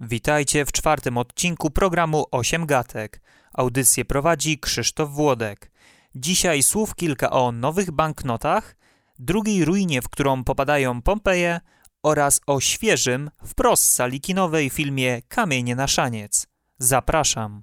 Witajcie w czwartym odcinku programu 8 Gatek. Audycję prowadzi Krzysztof Włodek. Dzisiaj słów kilka o nowych banknotach, drugiej ruinie, w którą popadają Pompeje oraz o świeżym, wprost sali kinowej filmie Kamienie na szaniec. Zapraszam.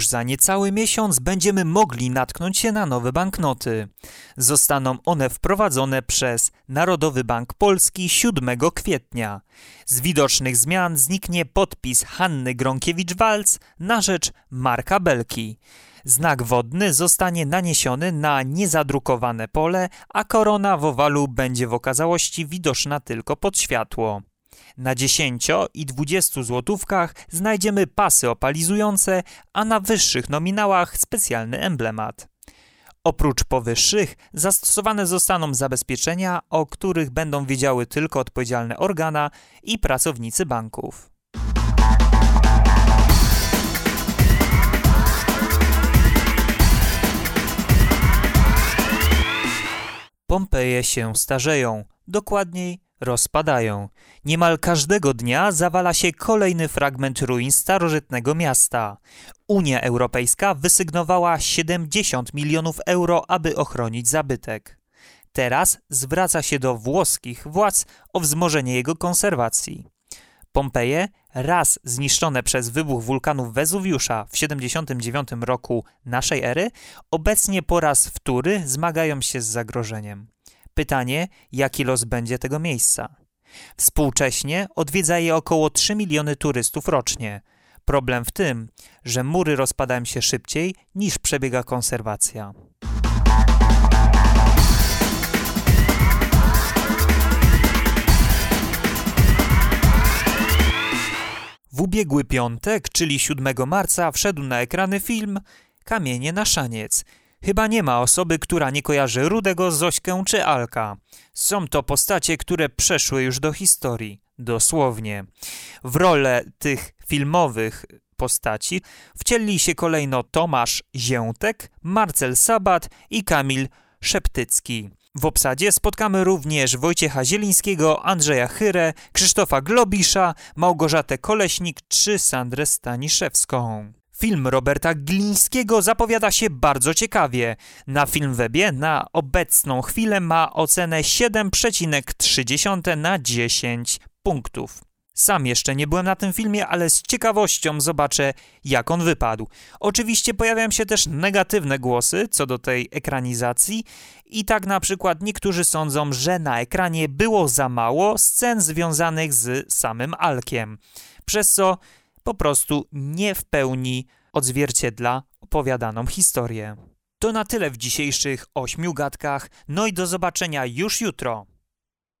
Już za niecały miesiąc będziemy mogli natknąć się na nowe banknoty. Zostaną one wprowadzone przez Narodowy Bank Polski 7 kwietnia. Z widocznych zmian zniknie podpis Hanny Gronkiewicz-Walc na rzecz Marka Belki. Znak wodny zostanie naniesiony na niezadrukowane pole, a korona w owalu będzie w okazałości widoczna tylko pod światło. Na 10 i 20 złotówkach znajdziemy pasy opalizujące, a na wyższych nominałach specjalny emblemat. Oprócz powyższych zastosowane zostaną zabezpieczenia, o których będą wiedziały tylko odpowiedzialne organa i pracownicy banków. Pompeje się starzeją, dokładniej rozpadają. Niemal każdego dnia zawala się kolejny fragment ruin starożytnego miasta. Unia Europejska wysygnowała 70 milionów euro, aby ochronić zabytek. Teraz zwraca się do włoskich władz o wzmożenie jego konserwacji. Pompeje, raz zniszczone przez wybuch wulkanu Wezuwiusza w 79 roku naszej ery, obecnie po raz wtóry zmagają się z zagrożeniem. Pytanie, jaki los będzie tego miejsca? Współcześnie odwiedza je około 3 miliony turystów rocznie. Problem w tym, że mury rozpadają się szybciej niż przebiega konserwacja. W ubiegły piątek, czyli 7 marca, wszedł na ekrany film Kamienie na szaniec, Chyba nie ma osoby, która nie kojarzy Rudego, Zośkę czy Alka. Są to postacie, które przeszły już do historii, dosłownie. W rolę tych filmowych postaci wcielili się kolejno Tomasz Ziętek, Marcel Sabat i Kamil Szeptycki. W obsadzie spotkamy również Wojciecha Zielińskiego, Andrzeja Chyrę, Krzysztofa Globisza, Małgorzatę Koleśnik czy Sandrę Staniszewską. Film Roberta Glińskiego zapowiada się bardzo ciekawie. Na Filmwebie na obecną chwilę ma ocenę 7,3 na 10 punktów. Sam jeszcze nie byłem na tym filmie, ale z ciekawością zobaczę, jak on wypadł. Oczywiście pojawiają się też negatywne głosy co do tej ekranizacji, i tak na przykład niektórzy sądzą, że na ekranie było za mało scen związanych z samym Alkiem, przez co po prostu nie w pełni odzwierciedla opowiadaną historię. To na tyle w dzisiejszych ośmiu gadkach, no i do zobaczenia już jutro.